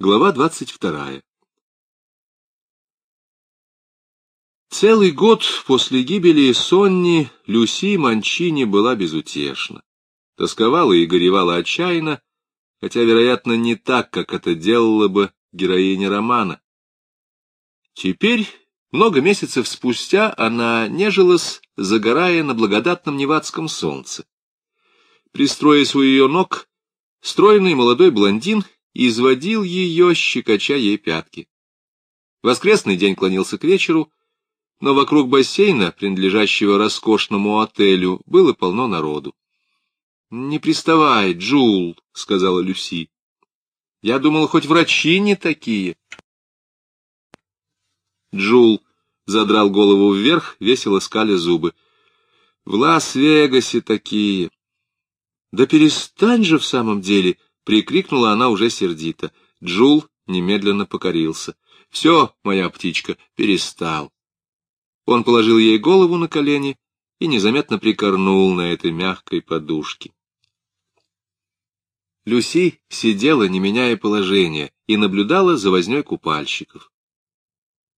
Глава двадцать вторая. Целый год после гибели Сонни Люси Манчини была безутешна. Тосковала и горевала отчаянно, хотя, вероятно, не так, как это делала бы героиня романа. Теперь, много месяцев спустя, она нежилась, загорая на благодатном невадском солнце. Пристроясь у ее ног, стройный молодой блондин изводил ее, щекоча ей пятки. Воскресный день клонился к вечеру, но вокруг бассейна, принадлежащего роскошному отелю, было полно народу. — Не приставай, Джул, — сказала Люси. — Я думала, хоть врачи не такие. Джул задрал голову вверх, весело скали зубы. — В Лас-Вегасе такие. — Да перестань же в самом деле! — Прикрикнула она уже сердито. Джул немедленно покорился. — Все, моя птичка, перестал. Он положил ей голову на колени и незаметно прикорнул на этой мягкой подушке. Люси сидела, не меняя положения, и наблюдала за возней купальщиков.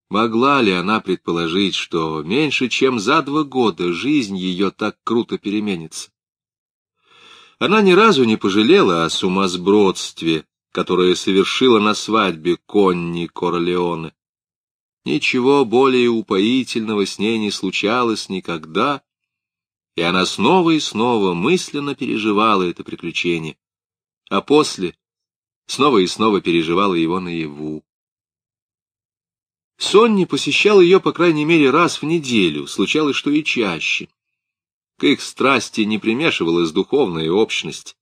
Могла ли она предположить, что меньше чем за два года жизнь ее так круто переменится? Она ни разу не пожалела о сумасбродстве, которое совершила на свадьбе Конни Корлеоне. Ничего более упоительного с ней не случалось никогда, и она снова и снова мысленно переживала это приключение, а после снова и снова переживала его наяву. Сонни посещал ее, по крайней мере, раз в неделю, случалось, что и чаще. К их страсти не примешивалась духовная общность.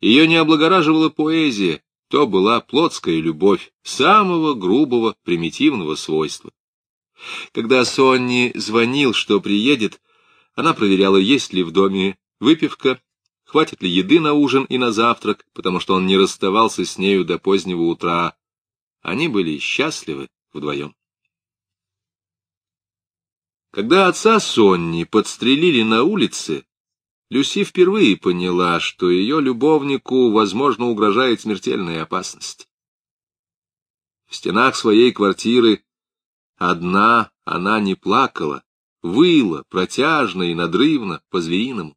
Ее не облагораживала поэзия, то была плотская любовь самого грубого, примитивного свойства. Когда Сонни звонил, что приедет, она проверяла, есть ли в доме выпивка, хватит ли еды на ужин и на завтрак, потому что он не расставался с нею до позднего утра. Они были счастливы вдвоем. Когда отца Сонни подстрелили на улице, Люси впервые поняла, что ее любовнику, возможно, угрожает смертельная опасность. В стенах своей квартиры одна она не плакала, выла протяжно и надрывно, по-звериному.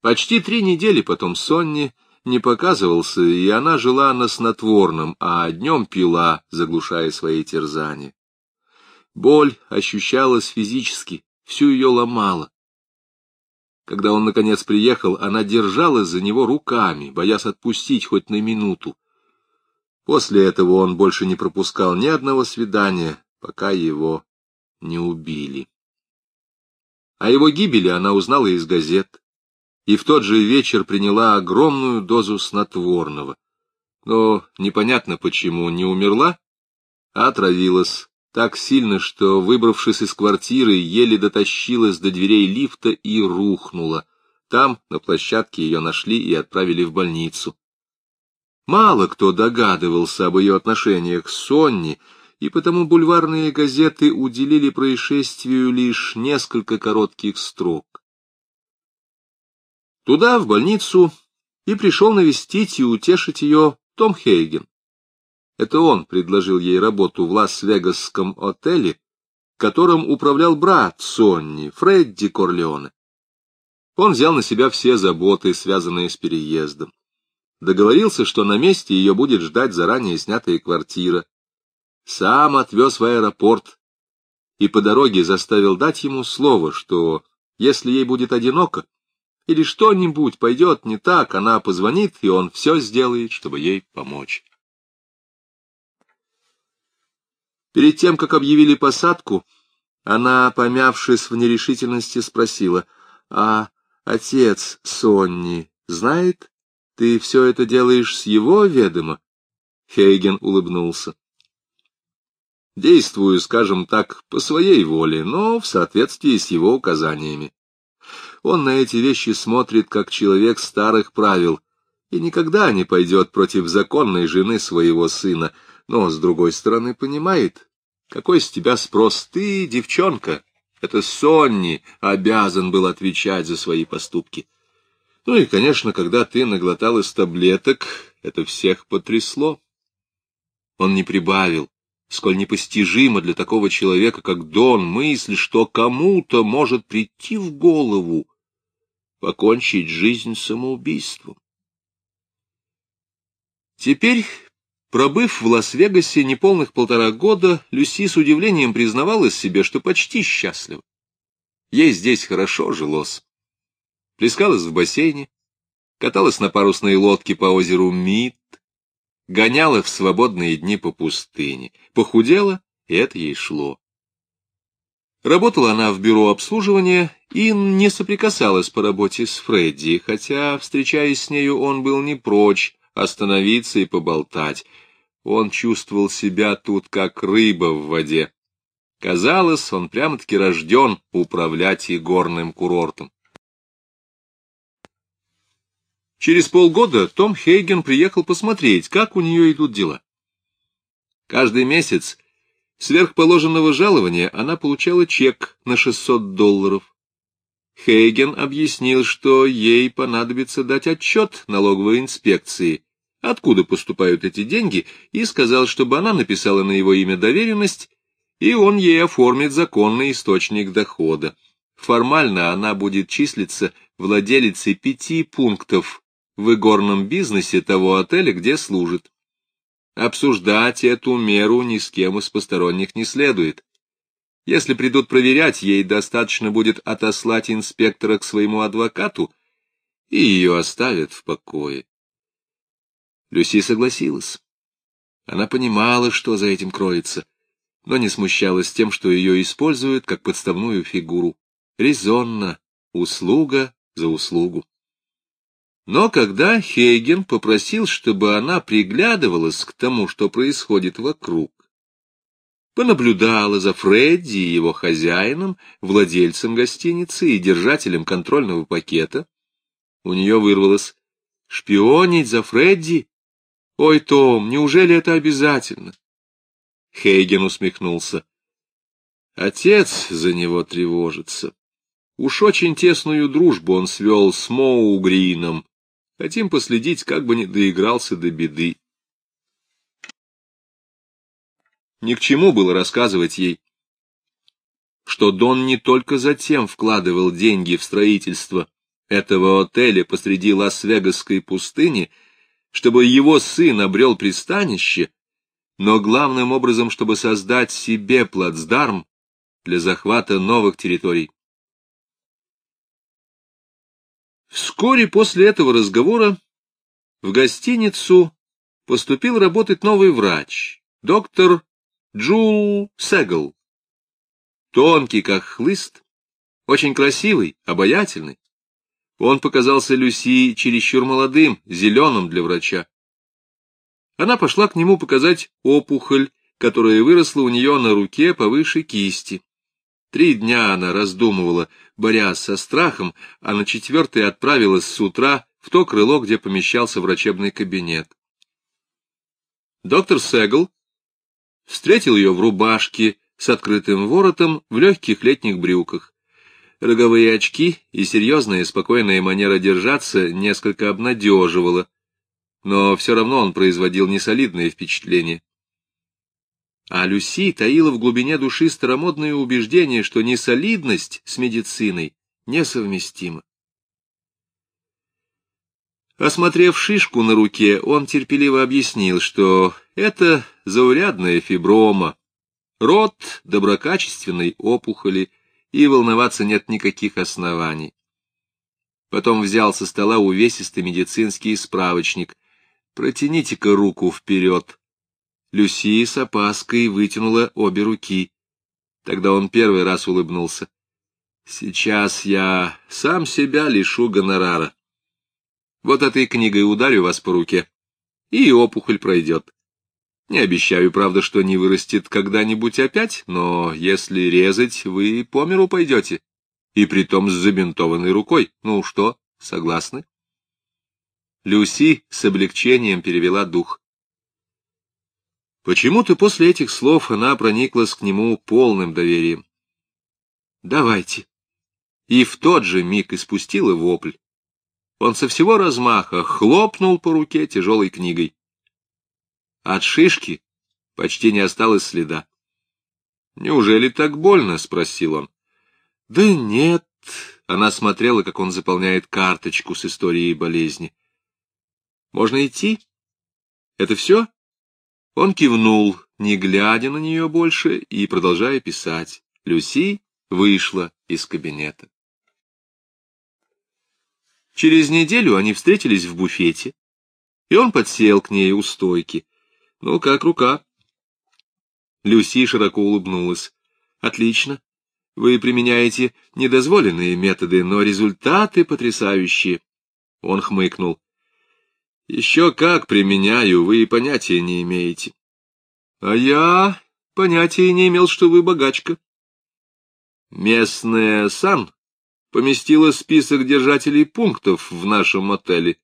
Почти три недели потом Сонни не показывался, и она жила на снотворном, а днем пила, заглушая свои терзания. Боль ощущалась физически, всю ее ломала. Когда он, наконец, приехал, она держалась за него руками, боясь отпустить хоть на минуту. После этого он больше не пропускал ни одного свидания, пока его не убили. О его гибели она узнала из газет, и в тот же вечер приняла огромную дозу снотворного. Но непонятно почему не умерла, а отравилась так сильно, что, выбравшись из квартиры, еле дотащилась до дверей лифта и рухнула. Там, на площадке, ее нашли и отправили в больницу. Мало кто догадывался об ее отношениях с Сонни, и потому бульварные газеты уделили происшествию лишь несколько коротких строк. Туда, в больницу, и пришел навестить и утешить ее Том Хейген. Это он предложил ей работу в Лас-Вегасском отеле, которым управлял брат Сонни, Фредди Корлеоне. Он взял на себя все заботы, связанные с переездом. Договорился, что на месте ее будет ждать заранее снятая квартира. Сам отвез в аэропорт и по дороге заставил дать ему слово, что если ей будет одиноко, или что-нибудь пойдет не так, она позвонит, и он все сделает, чтобы ей помочь. Перед тем, как объявили посадку, она, помявшись в нерешительности, спросила, «А отец Сонни знает? Ты все это делаешь с его ведома?» Хейген улыбнулся. «Действую, скажем так, по своей воле, но в соответствии с его указаниями. Он на эти вещи смотрит, как человек старых правил, и никогда не пойдет против законной жены своего сына, но, с другой стороны, понимает, какой с тебя спрос ты, девчонка. Это Сонни обязан был отвечать за свои поступки. Ну и, конечно, когда ты наглоталась таблеток, это всех потрясло. он не прибавил, сколь непостижимо для такого человека, как Дон, мысль, что кому-то может прийти в голову покончить жизнь самоубийством. Теперь, пробыв в Лас-Вегасе неполных полтора года, Люси с удивлением признавалась себе, что почти счастлива. Ей здесь хорошо жилось. Плескалась в бассейне, каталась на парусной лодке по озеру Мид, гоняла в свободные дни по пустыне, похудела, и это ей шло. Работала она в бюро обслуживания и не соприкасалась по работе с Фредди, хотя, встречаясь с нею, он был не прочь остановиться и поболтать. Он чувствовал себя тут как рыба в воде. Казалось, он прямо-таки рожден управлять и горным курортом. Через полгода Том Хейген приехал посмотреть, как у нее идут дела. Каждый месяц сверх положенного жалования она получала чек на 600 долларов. Хейген объяснил, что ей понадобится дать отчет налоговой инспекции, откуда поступают эти деньги, и сказал, чтобы она написала на его имя доверенность, и он ей оформит законный источник дохода. Формально она будет числиться владелицей пяти пунктов в игорном бизнесе того отеля, где служит. Обсуждать эту меру ни с кем из посторонних не следует. Если придут проверять, ей достаточно будет отослать инспектора к своему адвокату, и ее оставят в покое. Люси согласилась. Она понимала, что за этим кроется, но не смущалась тем, что ее используют как подставную фигуру. Резонно, услуга за услугу. Но когда Хейген попросил, чтобы она приглядывалась к тому, что происходит вокруг, понаблюдала за Фредди и его хозяином, владельцем гостиницы и держателем контрольного пакета, у нее вырвалось «Шпионить за Фредди? Ой, Том, неужели это обязательно?» Хейген усмехнулся. Отец за него тревожится. Уж очень тесную дружбу он свел с Моу Грином, Хотим последить, как бы не доигрался до беды. Ни к чему было рассказывать ей, что Дон не только затем вкладывал деньги в строительство этого отеля посреди Лас-Вегасской пустыни, чтобы его сын обрел пристанище, но главным образом, чтобы создать себе плацдарм для захвата новых территорий. Вскоре после этого разговора в гостиницу поступил работать новый врач, доктор Джул Сегл. Тонкий, как хлыст, очень красивый, обаятельный. Он показался Люси чересчур молодым, зеленым для врача. Она пошла к нему показать опухоль, которая выросла у нее на руке повыше кисти. Три дня она раздумывала, борясь со страхом, а на четвертый отправилась с утра в то крыло, где помещался врачебный кабинет. Доктор Сегл встретил ее в рубашке с открытым воротом в легких летних брюках. Роговые очки и серьезная спокойная манера держаться несколько обнадеживала, но все равно он производил несолидное впечатление. А Люси таила в глубине души старомодное убеждение, что несолидность с медициной несовместима. Осмотрев шишку на руке, он терпеливо объяснил, что это заурядная фиброма, род доброкачественной опухоли, и волноваться нет никаких оснований. Потом взял со стола увесистый медицинский справочник. «Протяните-ка руку вперед», Люси с опаской вытянула обе руки. Тогда он первый раз улыбнулся. «Сейчас я сам себя лишу гонорара. Вот этой книгой ударю вас по руке, и опухоль пройдет. Не обещаю, правда, что не вырастет когда-нибудь опять, но если резать, вы по миру пойдете, и притом с забинтованной рукой. Ну что, согласны?» Люси с облегчением перевела дух. Почему-то после этих слов она прониклась к нему полным доверием. «Давайте». И в тот же миг испустила вопль. Он со всего размаха хлопнул по руке тяжелой книгой. От шишки Почти не осталось следа. «Неужели так больно?» — спросил он. «Да нет». Она смотрела, как он заполняет карточку с историей болезни. «Можно идти? Это все?» Он кивнул, не глядя на нее больше и продолжая писать. Люси вышла из кабинета. Через неделю они встретились в буфете, и он подсел к ней у стойки. «Ну, как рука?» Люси широко улыбнулась. «Отлично. Вы применяете недозволенные методы, но результаты потрясающие». Он хмыкнул. «Еще как применяю, вы понятия не имеете». «А я понятия не имел, что вы богачка». Местная сан поместила список держателей пунктов в нашем отеле.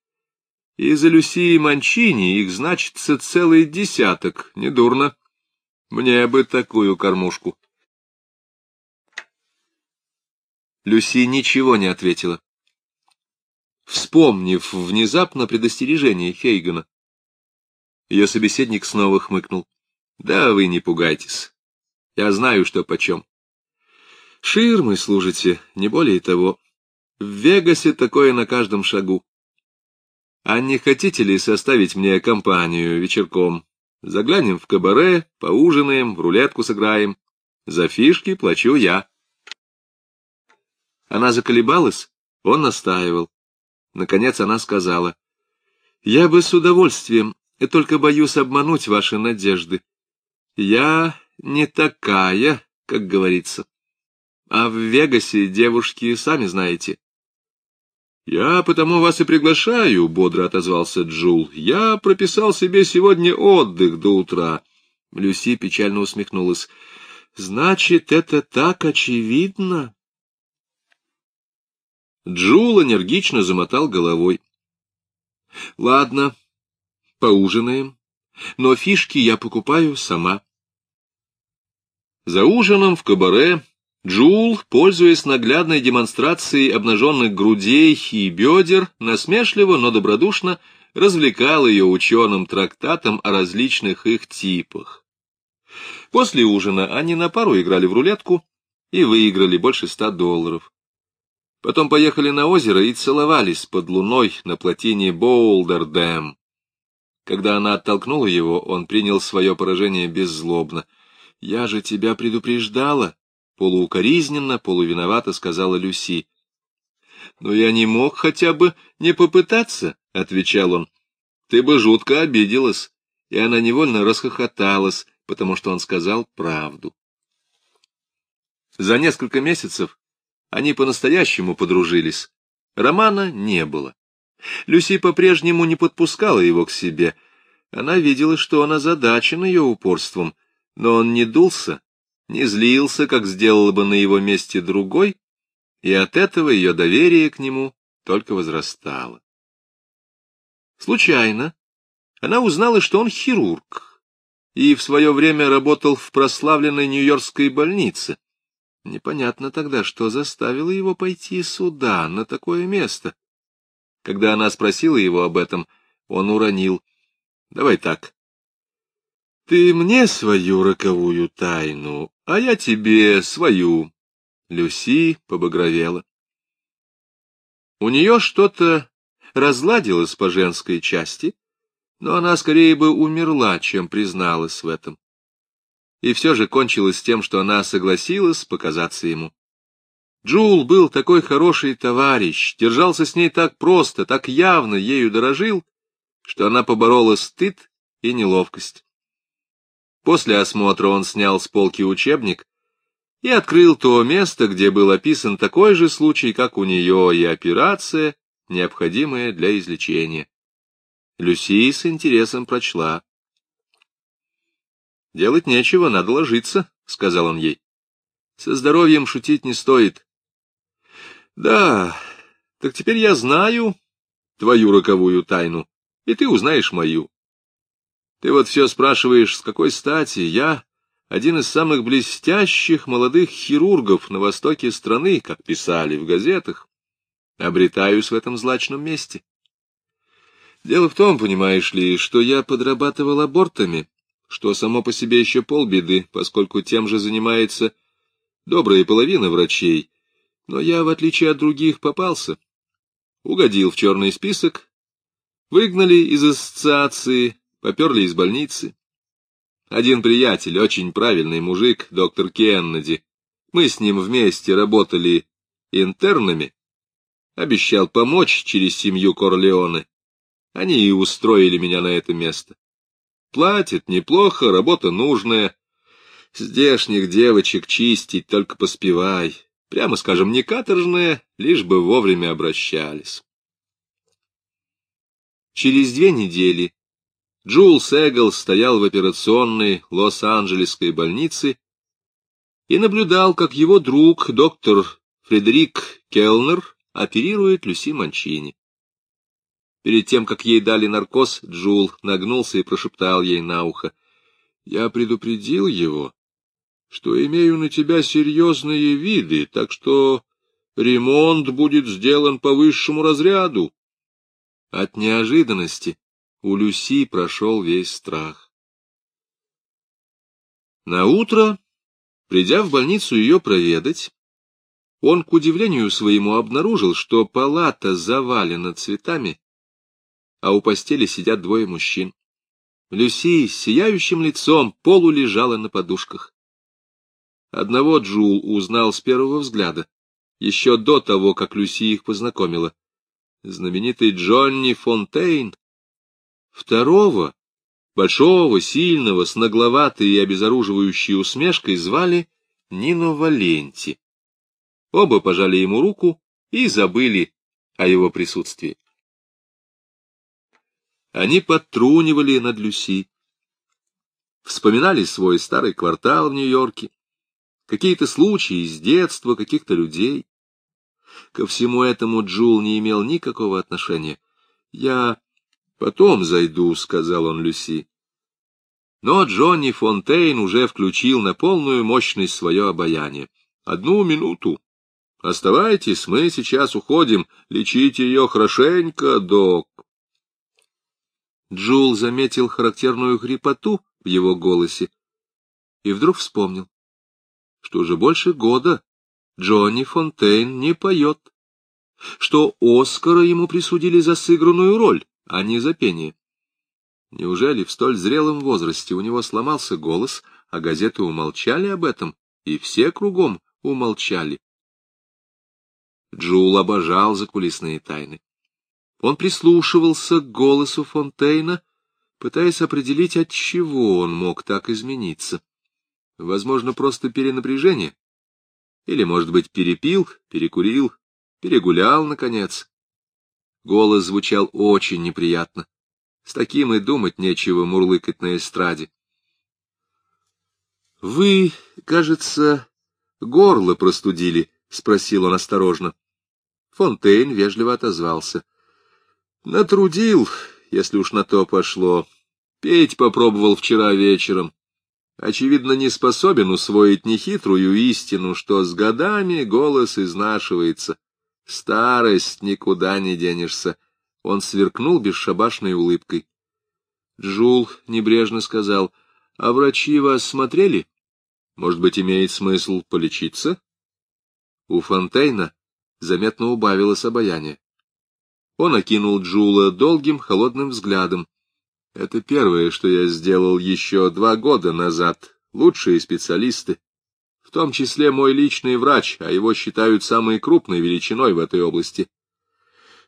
И за Люсии Манчини их значится целый десяток, недурно. Мне бы такую кормушку. Люси ничего не ответила. Вспомнив внезапно предостережение Хейгена, ее собеседник снова хмыкнул. — Да вы не пугайтесь. Я знаю, что почем. Ширмы служите, не более того. В Вегасе такое на каждом шагу. А не хотите ли составить мне компанию вечерком? Заглянем в кабаре, поужинаем, в рулетку сыграем. За фишки плачу я. Она заколебалась, он настаивал. Наконец она сказала, «Я бы с удовольствием, и только боюсь обмануть ваши надежды. Я не такая, как говорится. А в Вегасе девушки, сами знаете, «Я потому вас и приглашаю», — бодро отозвался Джул. «Я прописал себе сегодня отдых до утра». Люси печально усмехнулась. «Значит, это так очевидно?» Джул энергично замотал головой. «Ладно, поужинаем, но фишки я покупаю сама». За ужином в кабаре Джул, пользуясь наглядной демонстрацией обнаженных грудей и бедер, насмешливо, но добродушно развлекал ее ученым трактатом о различных их типах. После ужина они на пару играли в рулетку и выиграли больше ста долларов. Потом поехали на озеро и целовались под луной на плотине Боулдер-Дэм. Когда она оттолкнула его, он принял свое поражение беззлобно. «Я же тебя предупреждала!» Полуукоризненно, полувиновато сказала Люси. — Но я не мог хотя бы не попытаться, — отвечал он. — Ты бы жутко обиделась. И она невольно расхохоталась, потому что он сказал правду. За несколько месяцев они по-настоящему подружились. Романа не было. Люси по-прежнему не подпускала его к себе. Она видела, что он озадачен ее упорством, но он не дулся, не злился, как сделал бы на его месте другой, и от этого ее доверие к нему только возрастало. Случайно она узнала, что он хирург, и в свое время работал в прославленной Нью-Йоркской больнице. Непонятно тогда, что заставило его пойти сюда, на такое место. Когда она спросила его об этом, он уронил. — Давай так. Ты мне свою роковую тайну а я тебе свою. Люси побагровела. У нее что-то разладилось по женской части, но она скорее бы умерла, чем призналась в этом. И все же кончилось тем, что она согласилась показаться ему. Джул был такой хороший товарищ, держался с ней так просто, так явно ею дорожил, что она поборола стыд и неловкость. После осмотра он снял с полки учебник и открыл то место, где был описан такой же случай, как у нее, и операция, необходимая для излечения. Люси с интересом прочла. «Делать нечего, надо ложиться», — сказал он ей. «Со здоровьем шутить не стоит». «Да, так теперь я знаю твою роковую тайну, и ты узнаешь мою. Ты вот все спрашиваешь, с какой стати? Я, один из самых блестящих молодых хирургов на востоке страны, как писали в газетах, обретаюсь в этом злачном месте. Дело в том, понимаешь ли, что я подрабатывал абортами что само по себе еще полбеды, поскольку тем же занимается добрая половина врачей, но я, в отличие от других, попался. Угодил в черный список, выгнали из ассоциации, поперли из больницы. Один приятель, очень правильный мужик, доктор Кеннеди, мы с ним вместе работали интернами, обещал помочь через семью Корлеоне. Они и устроили меня на это место. Платят неплохо, работа нужная. Здешних девочек чистить только поспевай. Прямо скажем, не каторжная, лишь бы вовремя обращались. Через две недели Джул Сегл стоял в операционной Лос-Анджелесской больнице и наблюдал, как его друг, доктор Фредерик Келнер, оперирует Люси Манчини. Перед тем, как ей дали наркоз, Джул нагнулся и прошептал ей на ухо. — Я предупредил его, что имею на тебя серьезные виды, так что ремонт будет сделан по высшему разряду. От неожиданности у Люси прошел весь страх. На утро, придя в больницу ее проведать, он, к удивлению своему, обнаружил, что палата завалена цветами, а у постели сидят двое мужчин. Люси с сияющим лицом полулежала на подушках. Одного Джул узнал с первого взгляда, еще до того, как Люси их познакомила. Знаменитый Джонни Фонтейн. Второго, большого, сильного, с нагловатой и обезоруживающей усмешкой, звали Нино Валенти. Оба пожали ему руку и забыли о его присутствии. Они подтрунивали над Люси, вспоминали свой старый квартал в Нью-Йорке, какие-то случаи из детства каких-то людей. Ко всему этому Джул не имел никакого отношения. «Я потом зайду», — сказал он Люси. Но Джонни Фонтейн уже включил на полную мощность свое обаяние. «Одну минуту. Оставайтесь, мы сейчас уходим. Лечите ее хорошенько, док». Джул заметил характерную хрипоту в его голосе и вдруг вспомнил, что уже больше года Джонни Фонтейн не поет, что Оскара ему присудили за сыгранную роль, а не за пение. Неужели в столь зрелом возрасте у него сломался голос, а газеты умолчали об этом, и все кругом умолчали? Джул обожал закулисные тайны. Он прислушивался к голосу Фонтейна, пытаясь определить, от чего он мог так измениться. Возможно, просто перенапряжение. Или, может быть, перепил, перекурил, перегулял, наконец. Голос звучал очень неприятно. С таким и думать нечего мурлыкать на эстраде. — Вы, кажется, горло простудили, — спросил он осторожно. Фонтейн вежливо отозвался. Натрудил, если уж на то пошло. Петь попробовал вчера вечером. Очевидно, не способен усвоить нехитрую истину, что с годами голос изнашивается. Старость никуда не денешься. Он сверкнул бесшабашной улыбкой. Джул небрежно сказал, — А врачи вас смотрели? Может быть, имеет смысл полечиться? У Фонтейна заметно убавилось обаяние. Он окинул Джула долгим холодным взглядом. Это первое, что я сделал еще два года назад. Лучшие специалисты, в том числе мой личный врач, а его считают самой крупной величиной в этой области.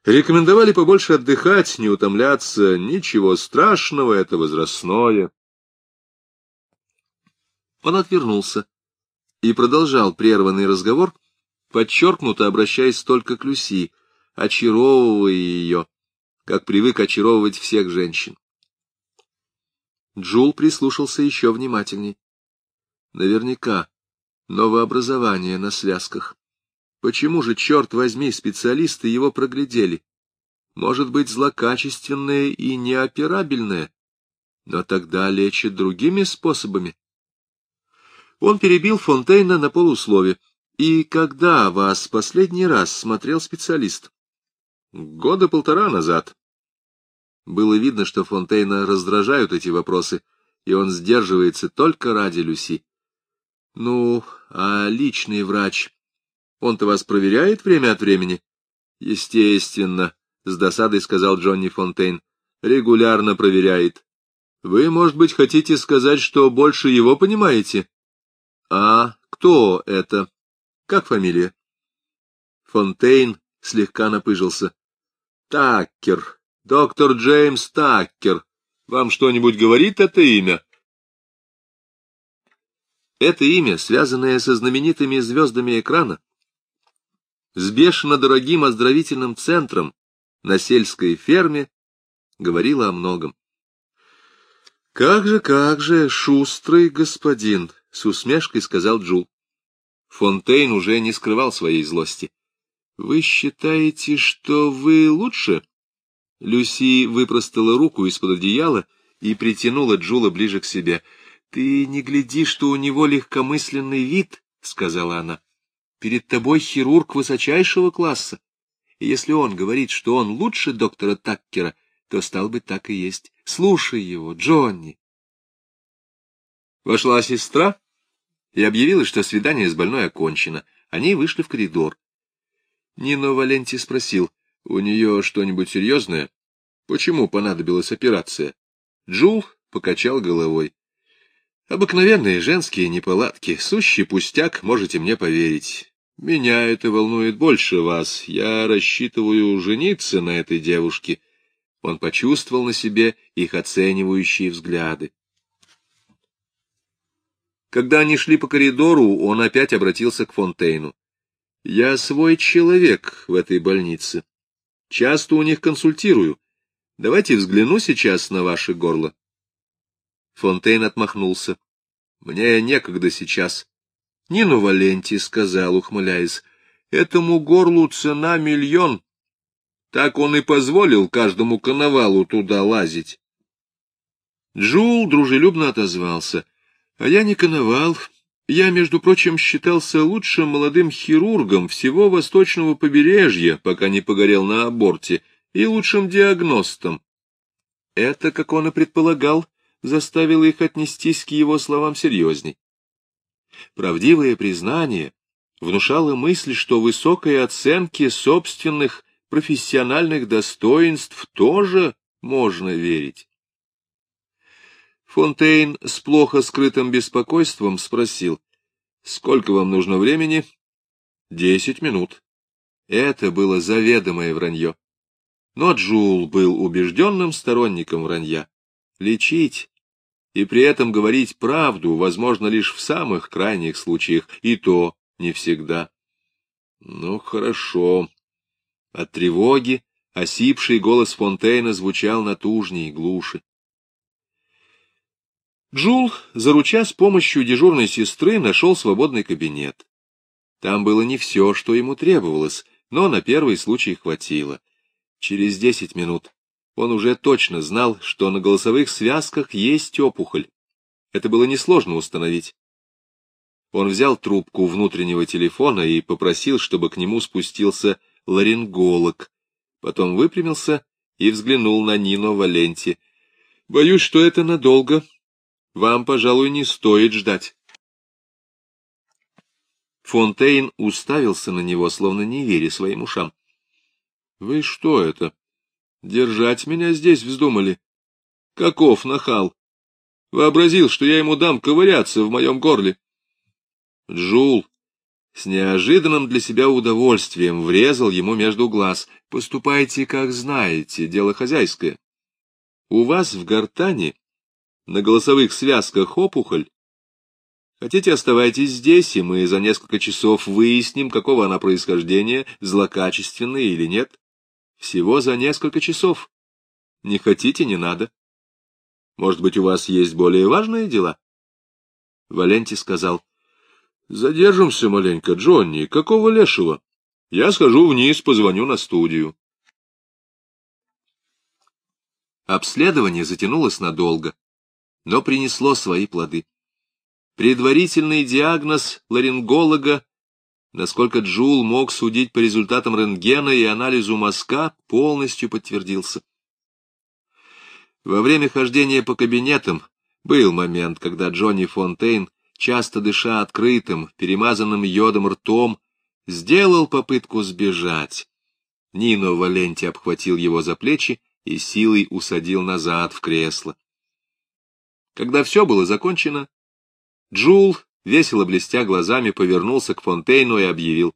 Рекомендовали побольше отдыхать, не утомляться, ничего страшного, это возрастное. Он отвернулся и продолжал прерванный разговор, подчеркнуто обращаясь только к Люси — очаровывая ее, как привык очаровывать всех женщин. Джул прислушался еще внимательней. Наверняка новообразование на связках. Почему же, черт возьми, специалисты его проглядели? Может быть, злокачественное и неоперабельное, но тогда лечат другими способами. Он перебил Фонтейна на полуслове. «И когда вас последний раз смотрел специалист?» Года полтора назад. Было видно, что Фонтейна раздражают эти вопросы, и он сдерживается только ради Люси. Ну, а личный врач, он-то вас проверяет время от времени? Естественно, с досадой сказал Джонни Фонтейн, регулярно проверяет. Вы, может быть, хотите сказать, что больше его понимаете? А кто это? Как фамилия? Фонтейн слегка напыжился. Таккер, доктор Джеймс Таккер. Вам что-нибудь говорит это имя? Это имя, связанное со знаменитыми звездами экрана, с бешено дорогим оздоровительным центром на сельской ферме, говорило о многом. «Как же, как же, шустрый господин!» — с усмешкой сказал Джул. Фонтейн уже не скрывал своей злости. «Вы считаете, что вы лучше?» Люси выпростала руку из-под одеяла и притянула Джула ближе к себе — «Ты не гляди, что у него легкомысленный вид», — сказала она. «Перед тобой хирург высочайшего класса, и если он говорит, что он лучше доктора Таккера, то стал бы так и есть. Слушай его, Джонни». Вошла сестра и объявила, что свидание с больной окончено. Они вышли в коридор. Нино Валенти спросил, у нее что-нибудь серьезное? Почему понадобилась операция? Джул покачал головой. Обыкновенные женские неполадки, сущий пустяк, можете мне поверить. Меня это волнует больше вас. Я рассчитываю жениться на этой девушке. Он почувствовал на себе их оценивающие взгляды. Когда они шли по коридору, он опять обратился к Фонтейну. «Я свой человек в этой больнице. Часто у них консультирую. Давайте взгляну сейчас на ваше горло». Фонтейн отмахнулся. — Мне некогда сейчас. Нину Валенти сказал, ухмыляясь, — этому горлу цена миллион. Так он и позволил каждому коновалу туда лазить. Джул дружелюбно отозвался. — А я не коновал. Я, между прочим, считался лучшим молодым хирургом всего восточного побережья, пока не погорел на аборте, и лучшим диагностом. Это, как он и предполагал, заставило их отнестись к его словам серьезней. Правдивое признание внушало мысль, что высокой оценке собственных профессиональных достоинств тоже можно верить. Фонтейн с плохо скрытым беспокойством спросил, «Сколько вам нужно времени?» «Десять минут». Это было заведомое вранье. Но Джул был убежденным сторонником вранья. Лечить и при этом говорить правду возможно лишь в самых крайних случаях, и то не всегда. Ну, хорошо. От тревоги осипший голос Фонтейна звучал натужнее и глуше. Джул, заруча с помощью дежурной сестры, нашел свободный кабинет. Там было не все, что ему требовалось, но на первый случай хватило. Через десять минут он уже точно знал, что на голосовых связках есть опухоль. Это было несложно установить. Он взял трубку внутреннего телефона и попросил, чтобы к нему спустился ларинголог. Потом выпрямился и взглянул на Нино Валенти. — Боюсь, что это надолго. Вам, пожалуй, не стоит ждать. Фонтейн уставился на него, словно не веря своим ушам. — Вы что это? Держать меня здесь вздумали. Каков нахал! Вообразил, что я ему дам ковыряться в моем горле. Джул с неожиданным для себя удовольствием врезал ему между глаз. Поступайте, как знаете, дело хозяйское. У вас в гортане на голосовых связках опухоль. Хотите, оставайтесь здесь, и мы за несколько часов выясним, какого она происхождения, злокачественная или нет. Всего за несколько часов. Не хотите, не надо. Может быть, у вас есть более важные дела? Валенти сказал. Задержимся маленько, Джонни. Какого лешего? Я схожу вниз, позвоню на студию. Обследование затянулось надолго, но принесло свои плоды. Предварительный диагноз ларинголога насколько Джул мог судить по результатам рентгена и анализу мазка, полностью подтвердился. Во время хождения по кабинетам Был момент, когда Джонни Фонтейн, часто дыша открытым, перемазанным йодом ртом, сделал попытку сбежать. Нино Валенти обхватил его за плечи и силой усадил назад в кресло. Когда все было закончено, Джул, весело блестя глазами, повернулся к Фонтейну и объявил.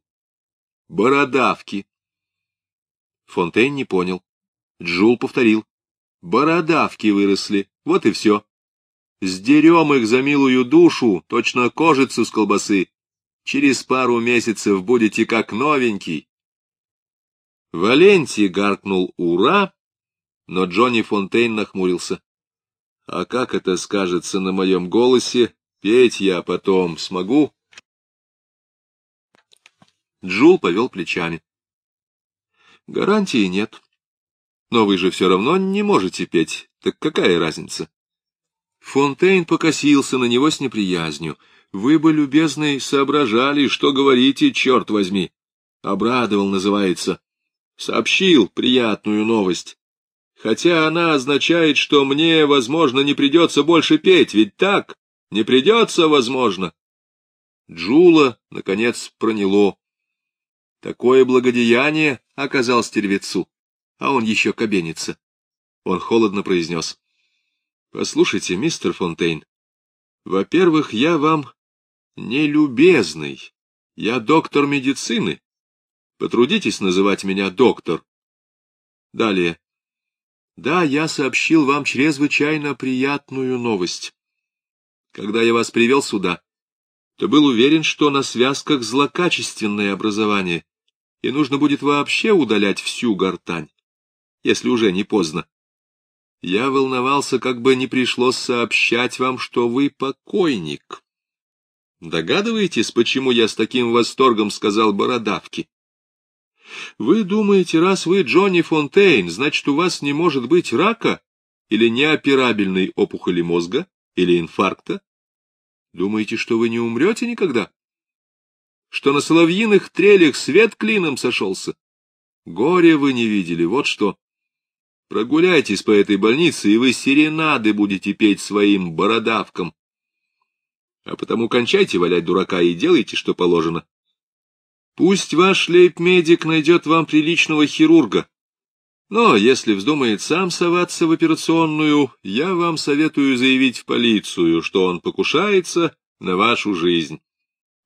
«Бородавки!» Фонтейн не понял. Джул повторил. «Бородавки выросли, вот и все. Сдерем их за милую душу, точно кожицу с колбасы. Через пару месяцев будете как новенький». Валентий гаркнул «Ура!», но Джонни Фонтейн нахмурился. «А как это скажется на моем голосе? Петь я потом смогу?» Джул повел плечами. Гарантии нет. Но вы же все равно не можете петь, так какая разница? Фонтейн покосился на него с неприязнью. Вы бы, любезный, соображали, что говорите, черт возьми. Обрадовал, называется. Сообщил приятную новость. Хотя она означает, что мне, возможно, не придется больше петь, ведь так? Не придется, возможно. Джула, наконец, проняло. Такое благодеяние оказал стервецу, а он еще кабенится. Он холодно произнес. — Послушайте, мистер Фонтейн, во-первых, я вам не любезный, я доктор медицины. Потрудитесь называть меня доктор. Далее. Да, я сообщил вам чрезвычайно приятную новость. Когда я вас привел сюда, то был уверен, что на связках злокачественное образование, и нужно будет вообще удалять всю гортань, если уже не поздно. Я волновался, как бы не пришлось сообщать вам, что вы покойник. Догадываетесь, почему я с таким восторгом сказал бородавки? Вы думаете, раз вы Джонни Фонтейн, значит, у вас не может быть рака или неоперабельной опухоли мозга или инфаркта? Думаете, что вы не умрете никогда? что на соловьиных трелях свет клином сошелся. Горе вы не видели, вот что. Прогуляйтесь по этой больнице, и вы серенады будете петь своим бородавкам. А потому кончайте валять дурака и делайте, что положено. Пусть ваш лейб-медик найдет вам приличного хирурга. Но если вздумает сам соваться в операционную, я вам советую заявить в полицию, что он покушается на вашу жизнь.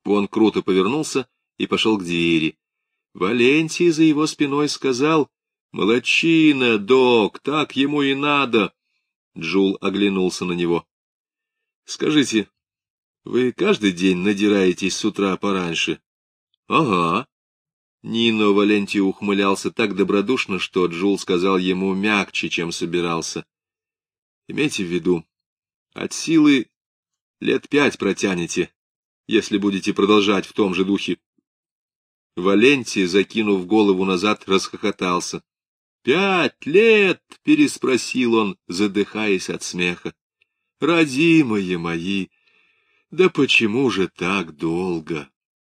Он круто повернулся и пошел к двери. Валентий за его спиной сказал, «Молодчина, док, так ему и надо!» Джул оглянулся на него. «Скажите, вы каждый день надираетесь с утра пораньше?» «Ага». Нино Валентий ухмылялся так добродушно, что Джул сказал ему мягче, чем собирался. «Имейте в виду, от силы лет пять протянете, если будете продолжать в том же духе. Валентий, закинув голову назад, расхохотался. — Пять лет! — переспросил он, задыхаясь от смеха. — Родимые мои! Да почему же так долго?